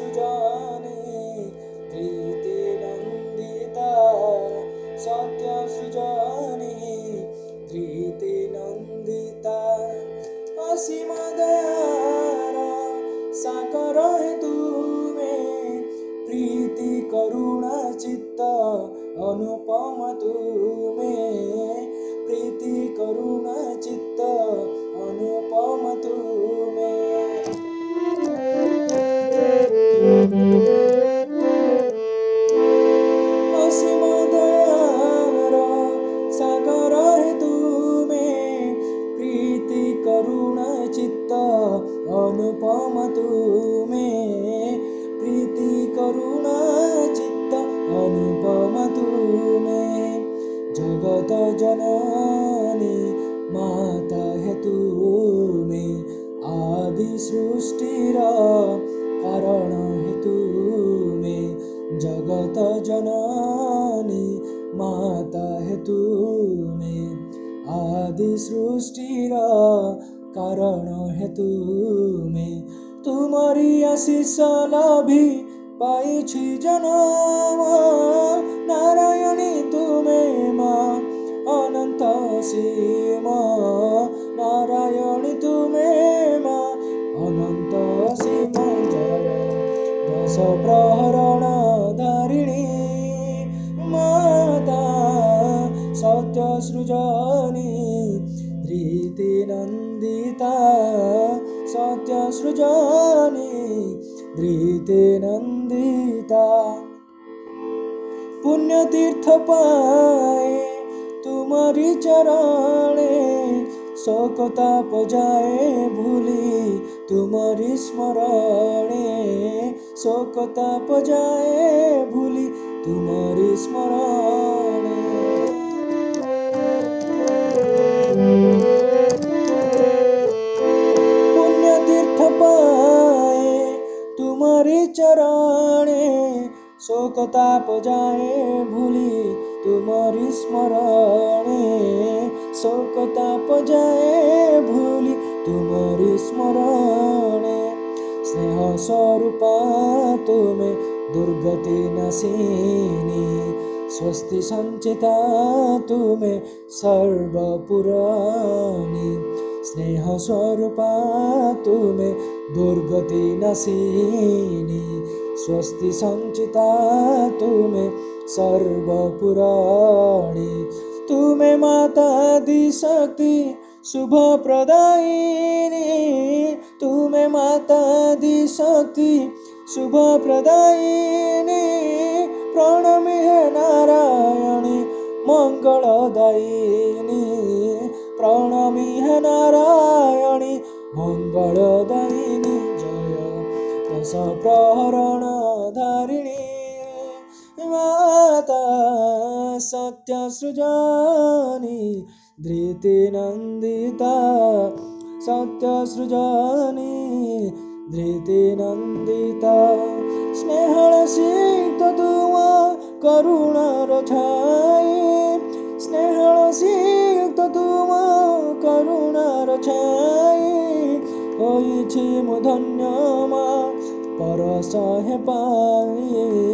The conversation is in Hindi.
সৃজনে প্রীতি নন্দিতা, সত্য সৃজনে, প্রীতি নন্দিতা। অসীম দয়ার সাকর তুমি, প্রীতি করুণা চিত্ত অনুপম তুমি। প্রীতি जननी माता है तुमे आदि सृष्टिर कारण है तुमे जगत जननी माता है तुमे आदि सृष्टिर कारण है तुमे तुमरी आशिष लाभी पाइछि जनम नारायणी तुमे प्रहरण धारिणी माता सत्य सृजनी धृति नन्दिता सत्य सृजनी धृति नन्दिता पुण्यतीर्थ पाए तुम्हारी चरणे शोकताप जाए भूली तुम्हारी स्मरणे भूली तुम्हारी स्मरणे। पुण्य तीर्थ पाए तुम्हारी चरणे। शोकताप जाए भूली तुम्हारी स्मरणे। शोकताप जाए भूली तुम्हारी स्मरणे। स्नेह स्वरूपा तुमे दुर्गति नसिनी स्वस्ति सञ्चिता तुमे सर्वपुराणी, स्नेह स्वरूपा तुमे दुर्गति नसिनी स्वस्ति सञ्चिता तुमे सर्वपुराणी। तुमे माता दिशक्ति શુભપ્રદાયિની તું મે માતા દી શક્તિ શુભપ્રદાયિની પ્રણમે નારાયણી મંગળદાયિની પ્રણમે નારાયણી મંગળદાયિની જય દશ પ્રહરણ ધારિણી માતા धृति नन्दिता सत्य सृजनी। धृति नन्दिता स्नेहल सि तरुण र छै स्नेहल सि तरुण र छै म धन्यमा परसे पाए